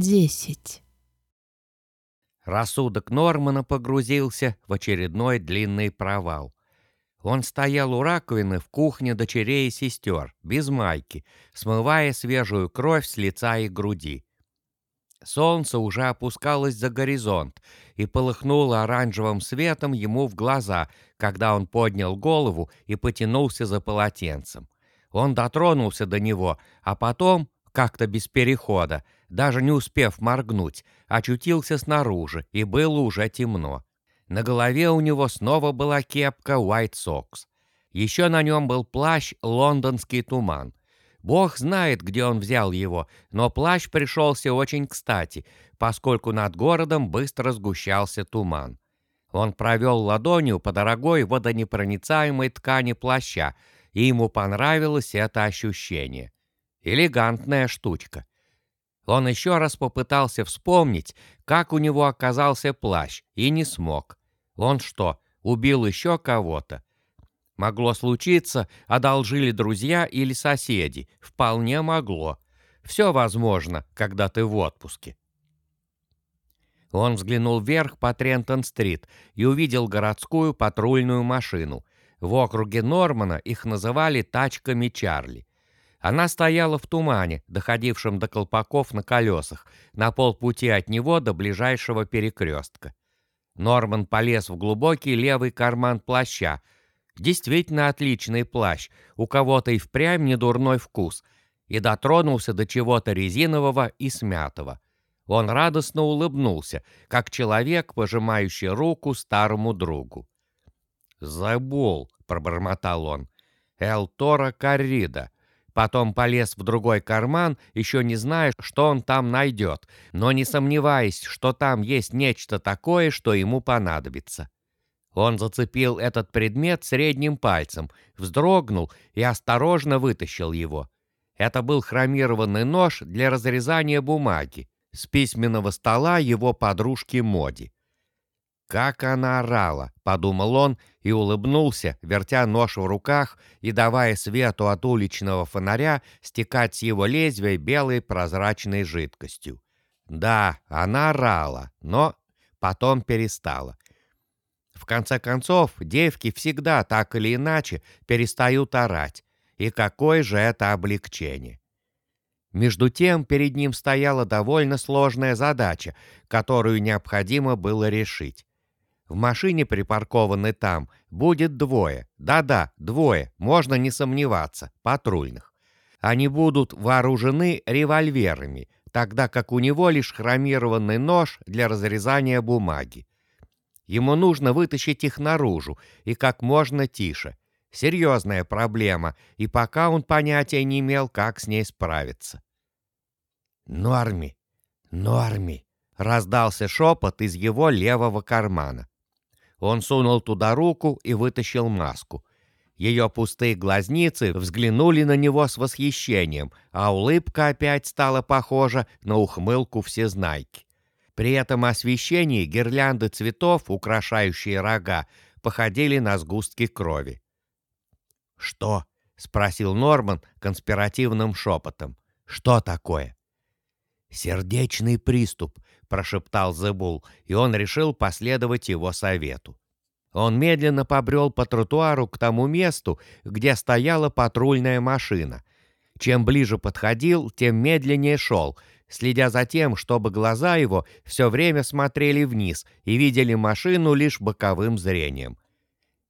десять. Рассудок Нормана погрузился в очередной длинный провал. Он стоял у раковины в кухне дочерей и сестер, без майки, смывая свежую кровь с лица и груди. Солнце уже опускалось за горизонт и полыхнуло оранжевым светом ему в глаза, когда он поднял голову и потянулся за полотенцем. Он дотронулся до него, а потом, как-то без перехода, даже не успев моргнуть, очутился снаружи, и было уже темно. На голове у него снова была кепка White Sox. Еще на нем был плащ «Лондонский туман». Бог знает, где он взял его, но плащ пришелся очень кстати, поскольку над городом быстро сгущался туман. Он провел ладонью по дорогой водонепроницаемой ткани плаща, и ему понравилось это ощущение. Элегантная штучка. Он еще раз попытался вспомнить, как у него оказался плащ, и не смог. Он что, убил еще кого-то? Могло случиться, одолжили друзья или соседи. Вполне могло. Все возможно, когда ты в отпуске. Он взглянул вверх по Трентон-стрит и увидел городскую патрульную машину. В округе Нормана их называли «тачками Чарли». Она стояла в тумане, доходившем до колпаков на колесах, на полпути от него до ближайшего перекрестка. Норман полез в глубокий левый карман плаща. Действительно отличный плащ, у кого-то и впрямь недурной вкус, и дотронулся до чего-то резинового и смятого. Он радостно улыбнулся, как человек, пожимающий руку старому другу. «Забыл», — пробормотал он, — «Эл Тора Коррида, Потом полез в другой карман, еще не зная, что он там найдет, но не сомневаясь, что там есть нечто такое, что ему понадобится. Он зацепил этот предмет средним пальцем, вздрогнул и осторожно вытащил его. Это был хромированный нож для разрезания бумаги с письменного стола его подружки Моди. «Как она орала!» — подумал он и улыбнулся, вертя нож в руках и давая свету от уличного фонаря стекать с его лезвия белой прозрачной жидкостью. Да, она орала, но потом перестала. В конце концов, девки всегда так или иначе перестают орать. И какое же это облегчение! Между тем, перед ним стояла довольно сложная задача, которую необходимо было решить. В машине, припаркованной там, будет двое. Да-да, двое, можно не сомневаться, патрульных. Они будут вооружены револьверами, тогда как у него лишь хромированный нож для разрезания бумаги. Ему нужно вытащить их наружу и как можно тише. Серьезная проблема, и пока он понятия не имел, как с ней справиться. «Норми! Норми!» — раздался шепот из его левого кармана. Он сунул туда руку и вытащил маску. Ее пустые глазницы взглянули на него с восхищением, а улыбка опять стала похожа на ухмылку всезнайки. При этом освещении гирлянды цветов, украшающие рога, походили на сгустки крови. «Что?» — спросил Норман конспиративным шепотом. «Что такое?» «Сердечный приступ», — прошептал Зебул, и он решил последовать его совету. Он медленно побрел по тротуару к тому месту, где стояла патрульная машина. Чем ближе подходил, тем медленнее шел, следя за тем, чтобы глаза его все время смотрели вниз и видели машину лишь боковым зрением.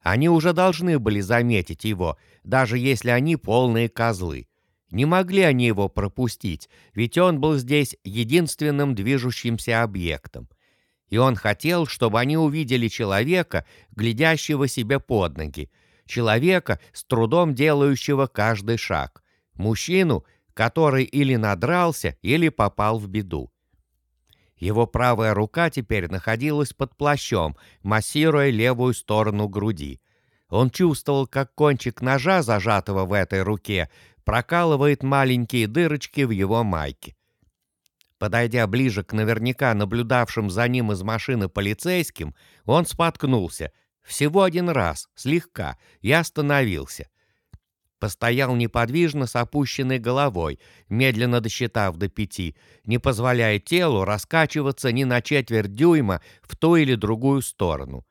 Они уже должны были заметить его, даже если они полные козлы. Не могли они его пропустить, ведь он был здесь единственным движущимся объектом. И он хотел, чтобы они увидели человека, глядящего себе под ноги, человека, с трудом делающего каждый шаг, мужчину, который или надрался, или попал в беду. Его правая рука теперь находилась под плащом, массируя левую сторону груди. Он чувствовал, как кончик ножа, зажатого в этой руке, прокалывает маленькие дырочки в его майке. Подойдя ближе к наверняка наблюдавшим за ним из машины полицейским, он споткнулся. Всего один раз, слегка, и остановился. постоял неподвижно с опущенной головой, медленно досчитав до пяти, не позволяя телу раскачиваться ни на четверть дюйма в ту или другую сторону.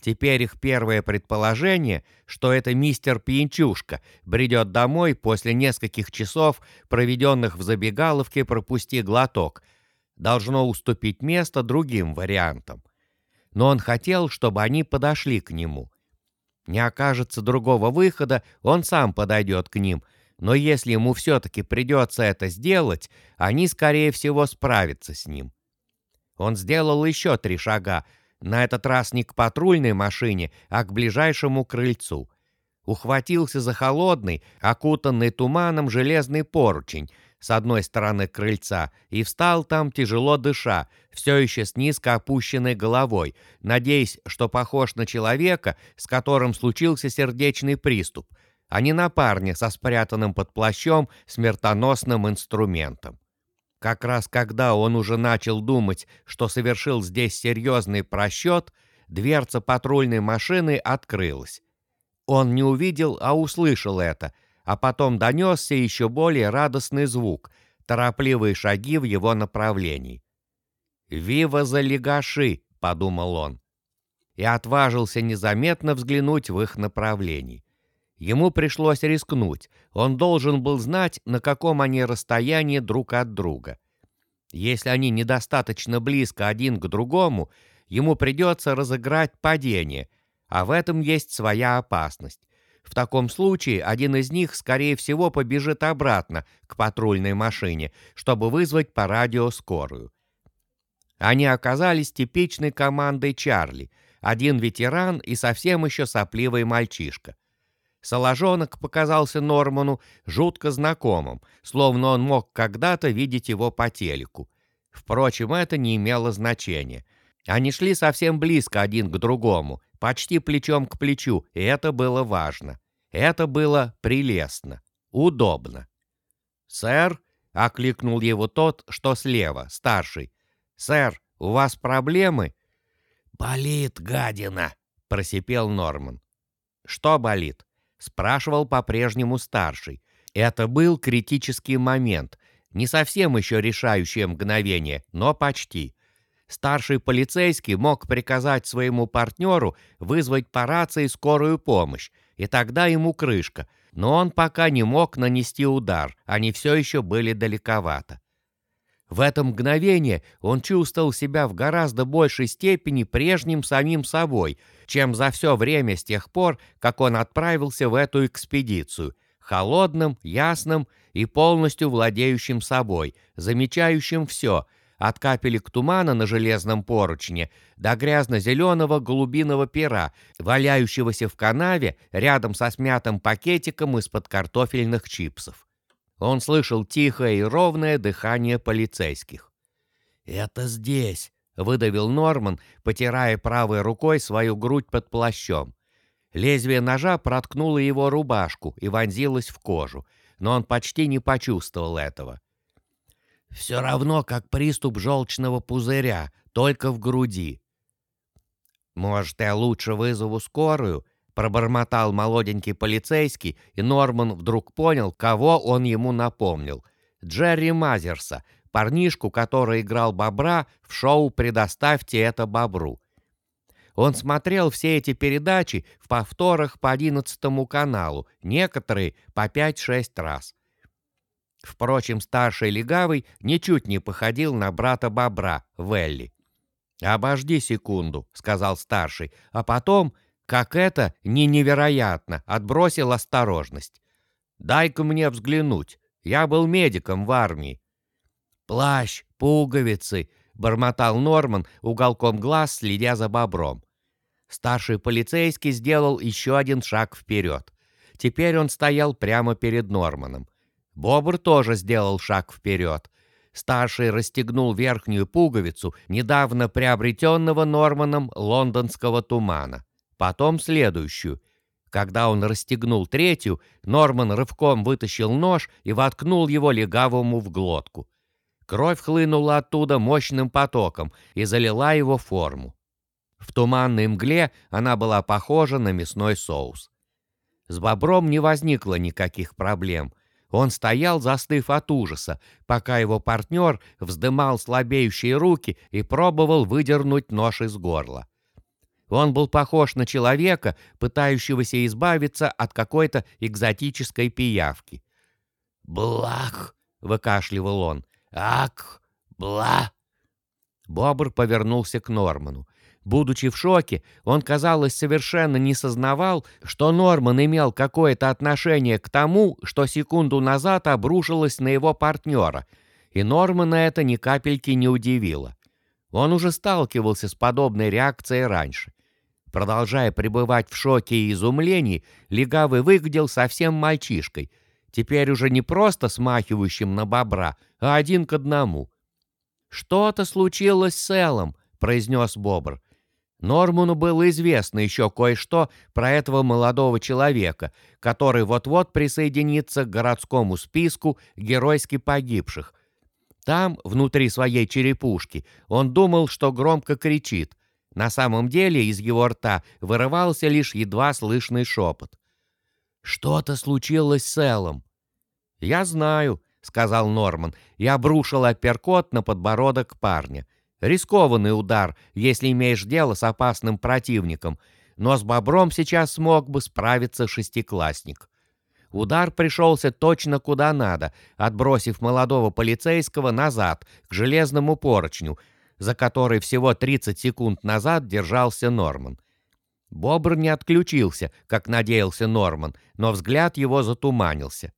Теперь их первое предположение, что это мистер Пьянчушка, бредет домой после нескольких часов, проведенных в забегаловке «Пропусти глоток», должно уступить место другим вариантам. Но он хотел, чтобы они подошли к нему. Не окажется другого выхода, он сам подойдет к ним, но если ему все-таки придется это сделать, они, скорее всего, справятся с ним. Он сделал еще три шага, на этот раз не к патрульной машине, а к ближайшему крыльцу. Ухватился за холодный, окутанный туманом железный поручень с одной стороны крыльца и встал там, тяжело дыша, все еще с низко опущенной головой, надеясь, что похож на человека, с которым случился сердечный приступ, а не на парня со спрятанным под плащом смертоносным инструментом. Как раз когда он уже начал думать, что совершил здесь серьезный просчет, дверца патрульной машины открылась. Он не увидел, а услышал это, а потом донесся еще более радостный звук, торопливые шаги в его направлении. «Вива за легаши!» — подумал он. И отважился незаметно взглянуть в их направлении. Ему пришлось рискнуть. Он должен был знать, на каком они расстоянии друг от друга. Если они недостаточно близко один к другому, ему придется разыграть падение, а в этом есть своя опасность. В таком случае один из них, скорее всего, побежит обратно к патрульной машине, чтобы вызвать по радио скорую. Они оказались типичной командой Чарли. Один ветеран и совсем еще сопливый мальчишка. Соложонок показался Норману жутко знакомым, словно он мог когда-то видеть его по телеку. Впрочем, это не имело значения. Они шли совсем близко один к другому, почти плечом к плечу, и это было важно. Это было прелестно, удобно. «Сэр», — окликнул его тот, что слева, старший. «Сэр, у вас проблемы?» «Болит, гадина», — просипел Норман. «Что болит?» Спрашивал по-прежнему старший. Это был критический момент, не совсем еще решающее мгновение, но почти. Старший полицейский мог приказать своему партнеру вызвать по рации скорую помощь, и тогда ему крышка, но он пока не мог нанести удар, они все еще были далековато. В это мгновение он чувствовал себя в гораздо большей степени прежним самим собой, чем за все время с тех пор, как он отправился в эту экспедицию, холодным, ясным и полностью владеющим собой, замечающим все, от капелек тумана на железном поручне до грязно-зеленого голубиного пера, валяющегося в канаве рядом со смятым пакетиком из-под картофельных чипсов. Он слышал тихое и ровное дыхание полицейских. «Это здесь», — выдавил Норман, потирая правой рукой свою грудь под плащом. Лезвие ножа проткнуло его рубашку и вонзилось в кожу, но он почти не почувствовал этого. «Все равно, как приступ желчного пузыря, только в груди». «Может, я лучше вызову скорую?» Пробормотал молоденький полицейский, и Норман вдруг понял, кого он ему напомнил. Джерри Мазерса, парнишку, который играл бобра в шоу «Предоставьте это бобру». Он смотрел все эти передачи в повторах по одиннадцатому каналу, некоторые по пять-шесть раз. Впрочем, старший легавый ничуть не походил на брата бобра, Велли. «Обожди секунду», — сказал старший, а потом как это не невероятно, отбросил осторожность. «Дай-ка мне взглянуть. Я был медиком в армии». «Плащ, пуговицы», — бормотал Норман уголком глаз, следя за бобром. Старший полицейский сделал еще один шаг вперед. Теперь он стоял прямо перед Норманом. Бобр тоже сделал шаг вперед. Старший расстегнул верхнюю пуговицу недавно приобретенного Норманом лондонского тумана потом следующую. Когда он расстегнул третью, Норман рывком вытащил нож и воткнул его легавому в глотку. Кровь хлынула оттуда мощным потоком и залила его форму. В туманной мгле она была похожа на мясной соус. С бобром не возникло никаких проблем. Он стоял, застыв от ужаса, пока его партнер вздымал слабеющие руки и пробовал выдернуть нож из горла. Он был похож на человека, пытающегося избавиться от какой-то экзотической пиявки. «Блах!» — выкашливал он. «Ак! Бла!» Бобр повернулся к Норману. Будучи в шоке, он, казалось, совершенно не сознавал, что Норман имел какое-то отношение к тому, что секунду назад обрушилось на его партнера, и Нормана это ни капельки не удивило. Он уже сталкивался с подобной реакцией раньше. Продолжая пребывать в шоке и изумлении, Легавый выглядел совсем мальчишкой, теперь уже не просто смахивающим на бобра, а один к одному. «Что-то случилось с Эллом», — произнес Бобр. Норману было известно еще кое-что про этого молодого человека, который вот-вот присоединится к городскому списку геройски погибших. Там, внутри своей черепушки, он думал, что громко кричит. На самом деле из его рта вырывался лишь едва слышный шепот. «Что-то случилось с Эллом». «Я знаю», — сказал Норман, и обрушил апперкот на подбородок парня. Рискованный удар, если имеешь дело с опасным противником, но с бобром сейчас смог бы справиться шестиклассник. Удар пришелся точно куда надо, отбросив молодого полицейского назад, к железному поручню, за который всего 30 секунд назад держался Норман. Бобр не отключился, как надеялся Норман, но взгляд его затуманился.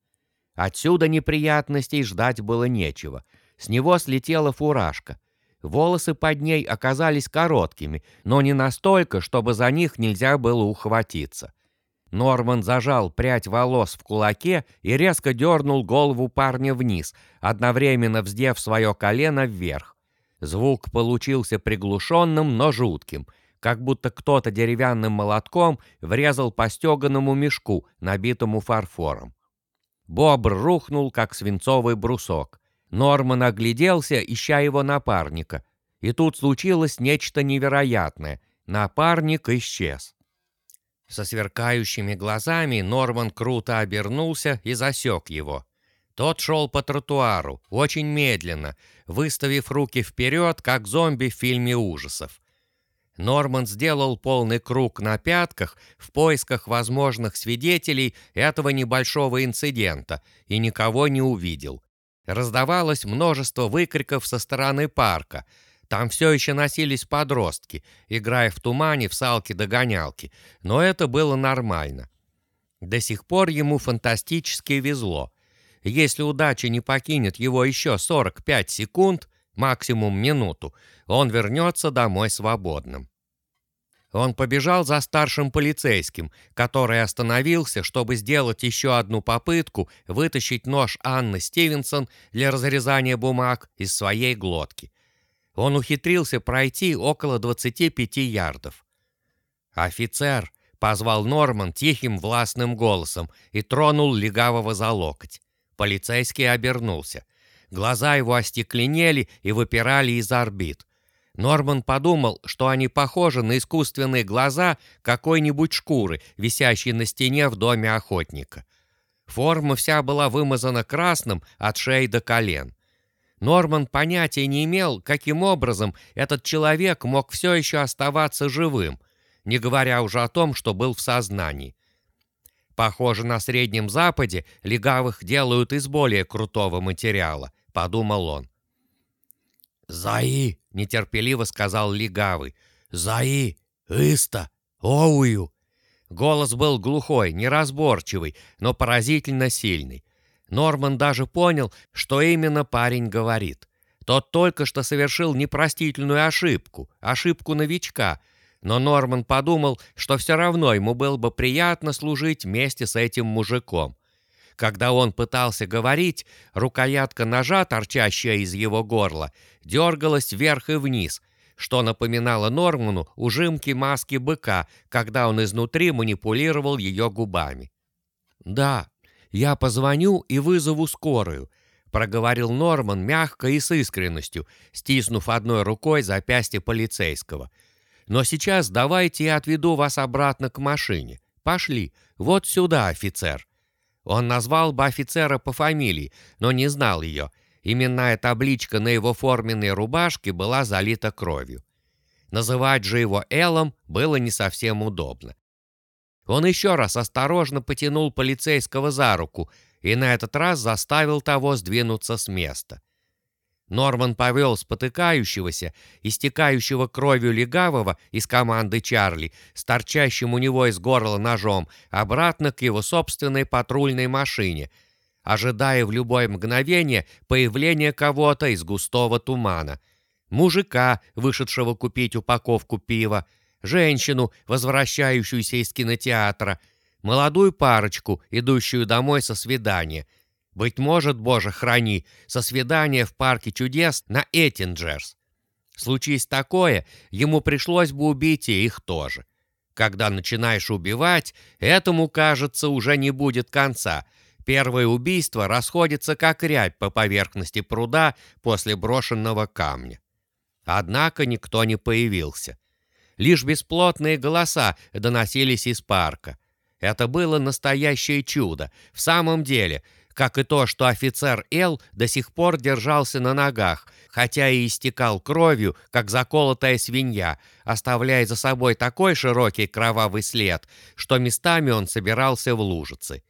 Отсюда неприятностей ждать было нечего. С него слетела фуражка. Волосы под ней оказались короткими, но не настолько, чтобы за них нельзя было ухватиться. Норман зажал прядь волос в кулаке и резко дернул голову парня вниз, одновременно вздев свое колено вверх. Звук получился приглушенным, но жутким, как будто кто-то деревянным молотком врезал по стеганому мешку, набитому фарфором. Бобр рухнул, как свинцовый брусок. Норман огляделся, ища его напарника. И тут случилось нечто невероятное. Напарник исчез. Со сверкающими глазами Норман круто обернулся и засек его. Тот шел по тротуару, очень медленно, выставив руки вперед, как зомби в фильме ужасов. Норман сделал полный круг на пятках в поисках возможных свидетелей этого небольшого инцидента и никого не увидел. Раздавалось множество выкриков со стороны парка. Там все еще носились подростки, играя в тумане в салки-догонялки, но это было нормально. До сих пор ему фантастически везло. Если удача не покинет его еще 45 секунд, максимум минуту, он вернется домой свободным. Он побежал за старшим полицейским, который остановился, чтобы сделать еще одну попытку вытащить нож Анны Стивенсон для разрезания бумаг из своей глотки. Он ухитрился пройти около 25 ярдов. «Офицер!» — позвал Норман тихим властным голосом и тронул легавого за локоть. Полицейский обернулся. Глаза его остекленели и выпирали из орбит. Норман подумал, что они похожи на искусственные глаза какой-нибудь шкуры, висящей на стене в доме охотника. Форма вся была вымазана красным от шеи до колен. Норман понятия не имел, каким образом этот человек мог все еще оставаться живым, не говоря уже о том, что был в сознании. Похоже, на Среднем Западе легавых делают из более крутого материала, подумал он. «Заи!» — нетерпеливо сказал Лигавый. «Заи! Иста! Оую!» Голос был глухой, неразборчивый, но поразительно сильный. Норман даже понял, что именно парень говорит. Тот только что совершил непростительную ошибку, ошибку новичка, но Норман подумал, что все равно ему было бы приятно служить вместе с этим мужиком. Когда он пытался говорить, рукоятка ножа, торчащая из его горла, дергалась вверх и вниз, что напоминало Норману ужимки маски быка, когда он изнутри манипулировал ее губами. «Да, я позвоню и вызову скорую», — проговорил Норман мягко и с искренностью, стиснув одной рукой запястье полицейского. «Но сейчас давайте я отведу вас обратно к машине. Пошли, «Вот сюда, офицер». Он назвал бы офицера по фамилии, но не знал ее. Именная табличка на его форменной рубашке была залита кровью. Называть же его Эллом было не совсем удобно. Он еще раз осторожно потянул полицейского за руку и на этот раз заставил того сдвинуться с места. Норман повел спотыкающегося, истекающего кровью легавого из команды Чарли, с торчащим у него из горла ножом, обратно к его собственной патрульной машине, ожидая в любое мгновение появления кого-то из густого тумана. Мужика, вышедшего купить упаковку пива, женщину, возвращающуюся из кинотеатра, молодую парочку, идущую домой со свидания — быть может, Боже, храни, со свидания в парке чудес на Эттинджерс. Случись такое, ему пришлось бы убить и их тоже. Когда начинаешь убивать, этому, кажется, уже не будет конца. Первое убийство расходится как рябь по поверхности пруда после брошенного камня. Однако никто не появился. Лишь бесплотные голоса доносились из парка. Это было настоящее чудо. В самом деле — как и то, что офицер Эл до сих пор держался на ногах, хотя и истекал кровью, как заколотая свинья, оставляя за собой такой широкий кровавый след, что местами он собирался в лужицы.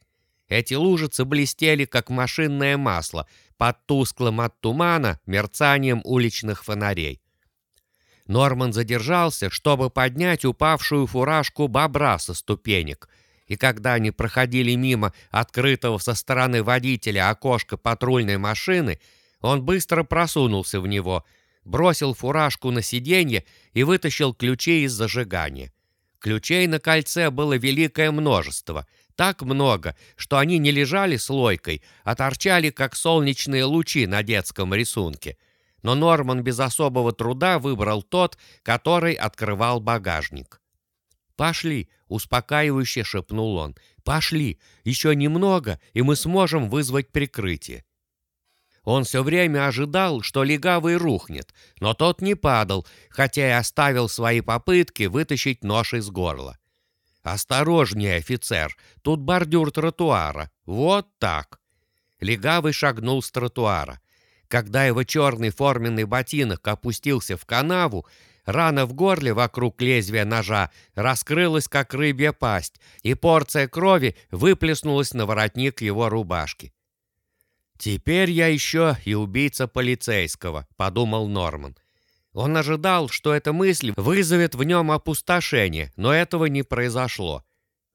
Эти лужицы блестели, как машинное масло, под тусклым от тумана мерцанием уличных фонарей. Норман задержался, чтобы поднять упавшую фуражку бобра со ступенек — и когда они проходили мимо открытого со стороны водителя окошка патрульной машины, он быстро просунулся в него, бросил фуражку на сиденье и вытащил ключи из зажигания. Ключей на кольце было великое множество, так много, что они не лежали слойкой, а торчали, как солнечные лучи на детском рисунке. Но Норман без особого труда выбрал тот, который открывал багажник. «Пошли!» — успокаивающе шепнул он. «Пошли! Еще немного, и мы сможем вызвать прикрытие!» Он все время ожидал, что легавый рухнет, но тот не падал, хотя и оставил свои попытки вытащить нож из горла. «Осторожнее, офицер, тут бордюр тротуара. Вот так!» Легавый шагнул с тротуара. Когда его черный форменный ботинок опустился в канаву, Рана в горле вокруг лезвия ножа раскрылась, как рыбья пасть, и порция крови выплеснулась на воротник его рубашки. «Теперь я еще и убийца полицейского», — подумал Норман. Он ожидал, что эта мысль вызовет в нем опустошение, но этого не произошло.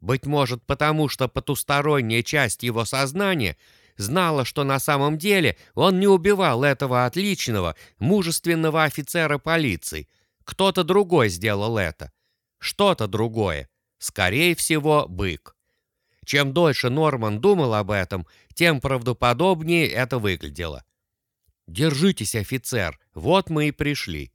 Быть может, потому что потусторонняя часть его сознания знала, что на самом деле он не убивал этого отличного, мужественного офицера полиции, кто-то другой сделал это. Что-то другое. Скорее всего, бык. Чем дольше Норман думал об этом, тем правдоподобнее это выглядело. «Держитесь, офицер, вот мы и пришли».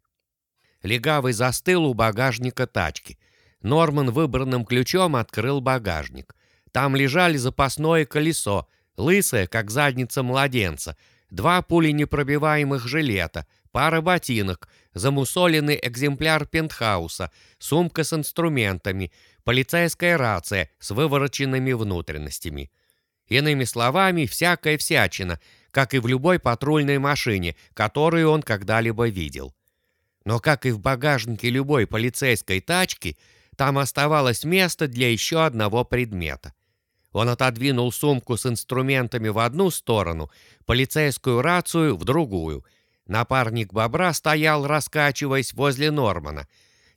Легавый застыл у багажника тачки. Норман выбранным ключом открыл багажник. Там лежали запасное колесо, лысое, как задница младенца, два пуленепробиваемых жилета, пара ботинок, замусоленный экземпляр пентхауса, сумка с инструментами, полицейская рация с вывороченными внутренностями. Иными словами, всякая всячина, как и в любой патрульной машине, которую он когда-либо видел. Но, как и в багажнике любой полицейской тачки, там оставалось место для еще одного предмета. Он отодвинул сумку с инструментами в одну сторону, полицейскую рацию в другую — Напарник бобра стоял, раскачиваясь возле Нормана,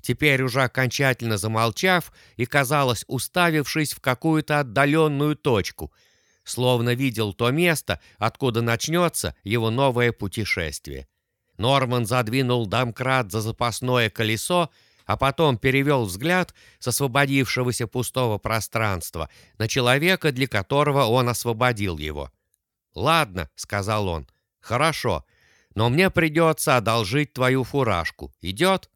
теперь уже окончательно замолчав и, казалось, уставившись в какую-то отдаленную точку, словно видел то место, откуда начнется его новое путешествие. Норман задвинул домкрат за запасное колесо, а потом перевел взгляд с освободившегося пустого пространства на человека, для которого он освободил его. «Ладно», — сказал он, — «хорошо, но мне придется одолжить твою фуражку. Идет?»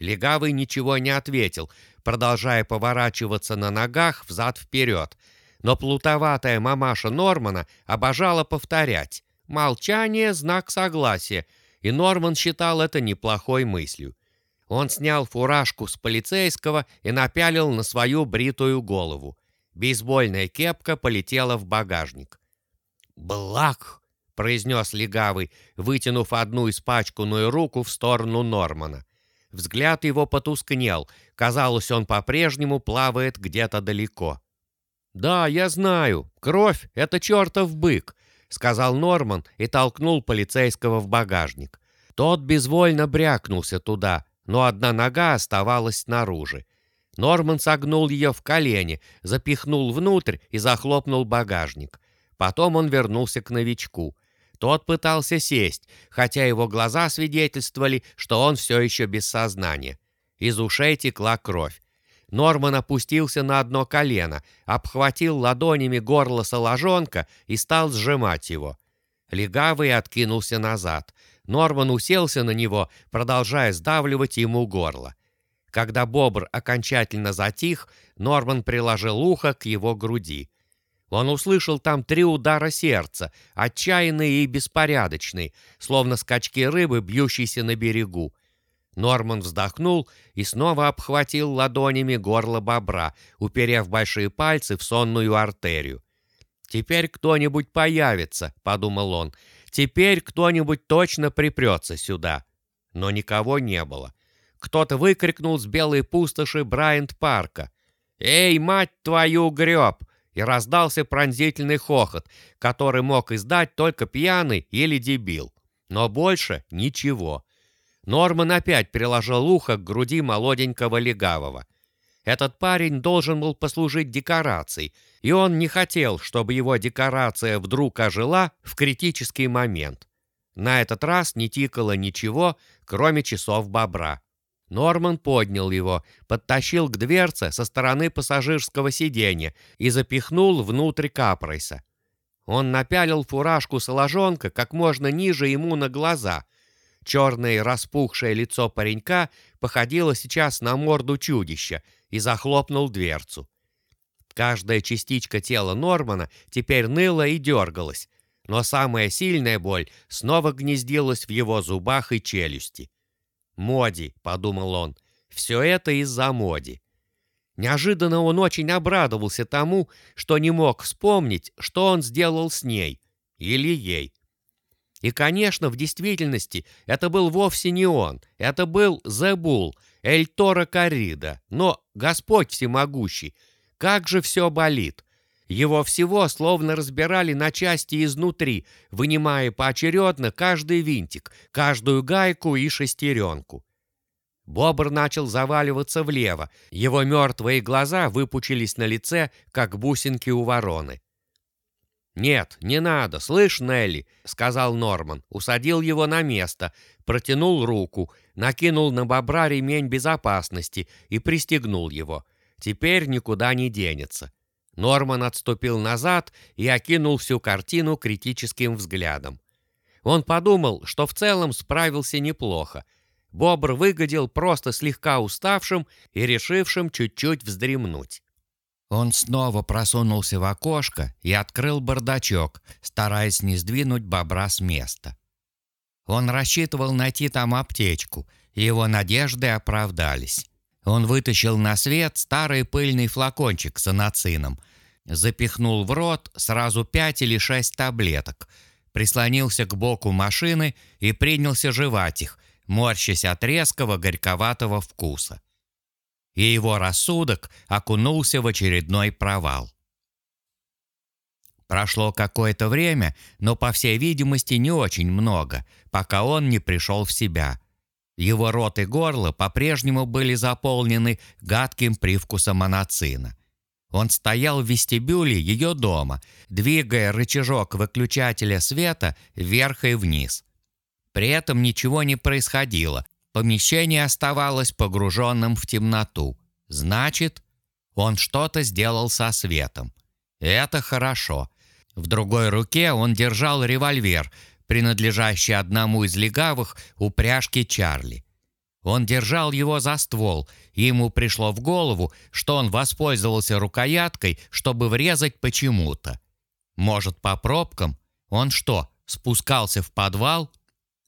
Легавый ничего не ответил, продолжая поворачиваться на ногах взад-вперед. Но плутоватая мамаша Нормана обожала повторять. «Молчание — знак согласия», и Норман считал это неплохой мыслью. Он снял фуражку с полицейского и напялил на свою бритую голову. Бейсбольная кепка полетела в багажник. «Блак!» — произнес легавый, вытянув одну испачканную руку в сторону Нормана. Взгляд его потускнел. Казалось, он по-прежнему плавает где-то далеко. «Да, я знаю. Кровь — это чертов бык», — сказал Норман и толкнул полицейского в багажник. Тот безвольно брякнулся туда, но одна нога оставалась снаружи. Норман согнул ее в колени, запихнул внутрь и захлопнул багажник. Потом он вернулся к новичку. Тот пытался сесть, хотя его глаза свидетельствовали, что он все еще без сознания. Из ушей текла кровь. Норман опустился на одно колено, обхватил ладонями горло соложонка и стал сжимать его. Легавый откинулся назад. Норман уселся на него, продолжая сдавливать ему горло. Когда бобр окончательно затих, Норман приложил ухо к его груди. Он услышал там три удара сердца, отчаянные и беспорядочные, словно скачки рыбы, бьющейся на берегу. Норман вздохнул и снова обхватил ладонями горло бобра, уперев большие пальцы в сонную артерию. «Теперь кто-нибудь появится», — подумал он. «Теперь кто-нибудь точно припрется сюда». Но никого не было. Кто-то выкрикнул с белой пустоши Брайант-парка. «Эй, мать твою, греб!» И раздался пронзительный хохот, который мог издать только пьяный или дебил. Но больше ничего. Норман опять приложил ухо к груди молоденького легавого. Этот парень должен был послужить декорацией, и он не хотел, чтобы его декорация вдруг ожила в критический момент. На этот раз не тикало ничего, кроме часов бобра. Норман поднял его, подтащил к дверце со стороны пассажирского сиденья и запихнул внутрь капрайса. Он напялил фуражку соложонка как можно ниже ему на глаза. Черное распухшее лицо паренька походило сейчас на морду чудища и захлопнул дверцу. Каждая частичка тела Нормана теперь ныла и дергалась, но самая сильная боль снова гнездилась в его зубах и челюсти. «Моди», — подумал он, — «все это из-за Моди». Неожиданно он очень обрадовался тому, что не мог вспомнить, что он сделал с ней или ей. И, конечно, в действительности это был вовсе не он, это был Зебул, Эль Карида, но Господь всемогущий, как же все болит. Его всего словно разбирали на части изнутри, вынимая поочередно каждый винтик, каждую гайку и шестеренку. Бобр начал заваливаться влево, его мертвые глаза выпучились на лице, как бусинки у вороны. «Нет, не надо, слышь, Нелли», — сказал Норман, усадил его на место, протянул руку, накинул на бобра ремень безопасности и пристегнул его. Теперь никуда не денется. Норман отступил назад и окинул всю картину критическим взглядом. Он подумал, что в целом справился неплохо. Бобр выглядел просто слегка уставшим и решившим чуть-чуть вздремнуть. Он снова просунулся в окошко и открыл бардачок, стараясь не сдвинуть бобра с места. Он рассчитывал найти там аптечку, и его надежды оправдались. Он вытащил на свет старый пыльный флакончик с анацином, запихнул в рот сразу пять или шесть таблеток, прислонился к боку машины и принялся жевать их, морщась от резкого горьковатого вкуса. И его рассудок окунулся в очередной провал. Прошло какое-то время, но, по всей видимости, не очень много, пока он не пришел в себя – его рот и горло по-прежнему были заполнены гадким привкусом анацина. Он стоял в вестибюле ее дома, двигая рычажок выключателя света вверх и вниз. При этом ничего не происходило, помещение оставалось погруженным в темноту. Значит, он что-то сделал со светом. Это хорошо. В другой руке он держал револьвер – принадлежащий одному из легавых упряжки Чарли. Он держал его за ствол, и ему пришло в голову, что он воспользовался рукояткой, чтобы врезать почему-то. Может, по пробкам? Он что, спускался в подвал?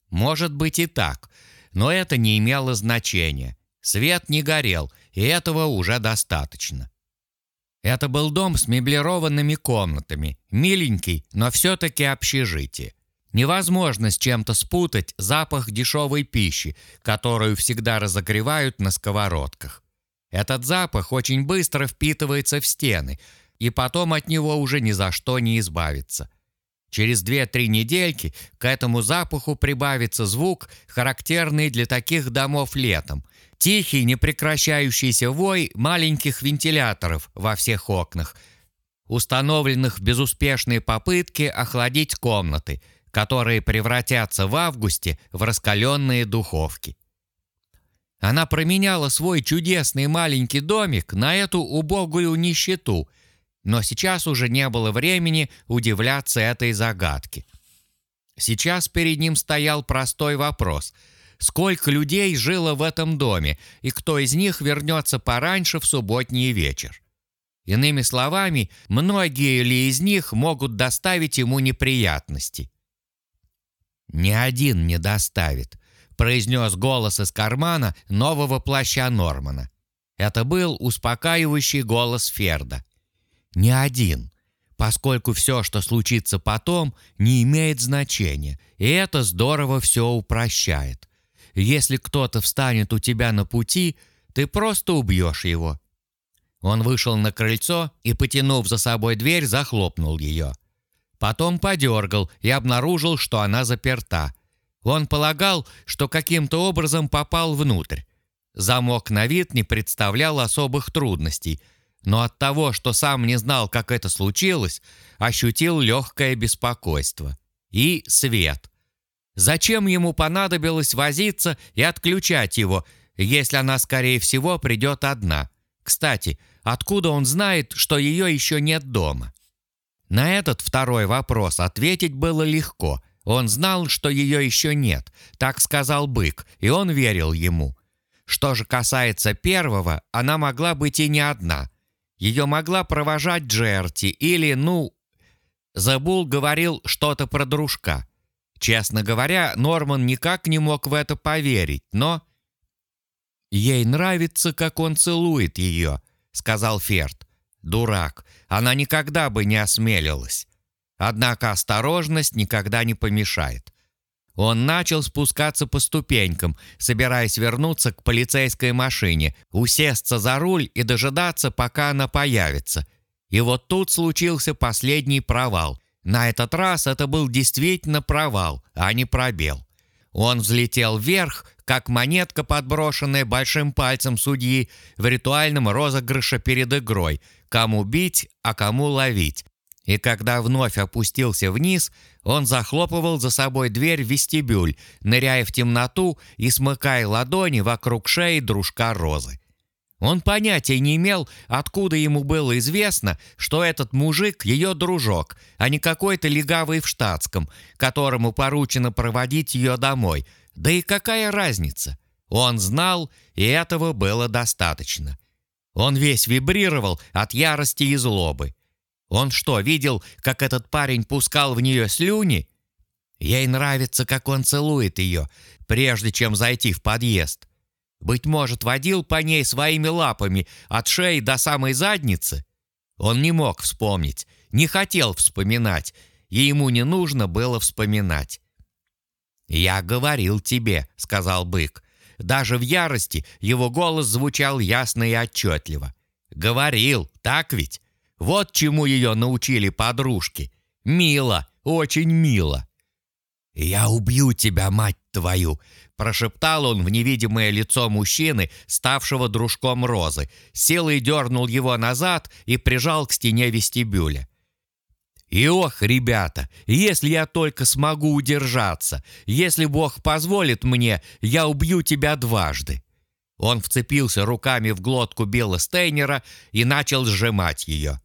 Может быть и так, но это не имело значения. Свет не горел, и этого уже достаточно. Это был дом с меблированными комнатами, миленький, но все-таки общежитие. Невозможно с чем-то спутать запах дешевой пищи, которую всегда разогревают на сковородках. Этот запах очень быстро впитывается в стены, и потом от него уже ни за что не избавиться. Через 2-3 недельки к этому запаху прибавится звук, характерный для таких домов летом. Тихий, непрекращающийся вой маленьких вентиляторов во всех окнах, установленных в безуспешные попытки охладить комнаты, которые превратятся в августе в раскаленные духовки. Она променяла свой чудесный маленький домик на эту убогую нищету – но сейчас уже не было времени удивляться этой загадке. Сейчас перед ним стоял простой вопрос. Сколько людей жило в этом доме, и кто из них вернется пораньше в субботний вечер? Иными словами, многие ли из них могут доставить ему неприятности? «Ни один не доставит», — произнес голос из кармана нового плаща Нормана. Это был успокаивающий голос Ферда не один, поскольку все, что случится потом, не имеет значения, и это здорово все упрощает. Если кто-то встанет у тебя на пути, ты просто убьешь его. Он вышел на крыльцо и, потянув за собой дверь, захлопнул ее. Потом подергал и обнаружил, что она заперта. Он полагал, что каким-то образом попал внутрь. Замок на вид не представлял особых трудностей – но от того, что сам не знал, как это случилось, ощутил легкое беспокойство. И свет. Зачем ему понадобилось возиться и отключать его, если она, скорее всего, придет одна? Кстати, откуда он знает, что ее еще нет дома? На этот второй вопрос ответить было легко. Он знал, что ее еще нет, так сказал бык, и он верил ему. Что же касается первого, она могла быть и не одна – ее могла провожать Джерти или, ну... Забул говорил что-то про дружка. Честно говоря, Норман никак не мог в это поверить, но... «Ей нравится, как он целует ее», — сказал Ферд. «Дурак, она никогда бы не осмелилась. Однако осторожность никогда не помешает. Он начал спускаться по ступенькам, собираясь вернуться к полицейской машине, усесться за руль и дожидаться, пока она появится. И вот тут случился последний провал. На этот раз это был действительно провал, а не пробел. Он взлетел вверх, как монетка, подброшенная большим пальцем судьи в ритуальном розыгрыше перед игрой, кому бить, а кому ловить. И когда вновь опустился вниз, он захлопывал за собой дверь в вестибюль, ныряя в темноту и смыкая ладони вокруг шеи дружка Розы. Он понятия не имел, откуда ему было известно, что этот мужик — ее дружок, а не какой-то легавый в штатском, которому поручено проводить ее домой. Да и какая разница? Он знал, и этого было достаточно. Он весь вибрировал от ярости и злобы. Он что, видел, как этот парень пускал в нее слюни? Ей нравится, как он целует ее, прежде чем зайти в подъезд. Быть может, водил по ней своими лапами от шеи до самой задницы? Он не мог вспомнить, не хотел вспоминать, и ему не нужно было вспоминать. «Я говорил тебе», — сказал бык. Даже в ярости его голос звучал ясно и отчетливо. «Говорил, так ведь? Вот чему ее научили подружки. Мило, очень мило. «Я убью тебя, мать твою!» Прошептал он в невидимое лицо мужчины, ставшего дружком Розы, силой дернул его назад и прижал к стене вестибюля. И ох, ребята, если я только смогу удержаться, если Бог позволит мне, я убью тебя дважды. Он вцепился руками в глотку Билла Стейнера и начал сжимать ее.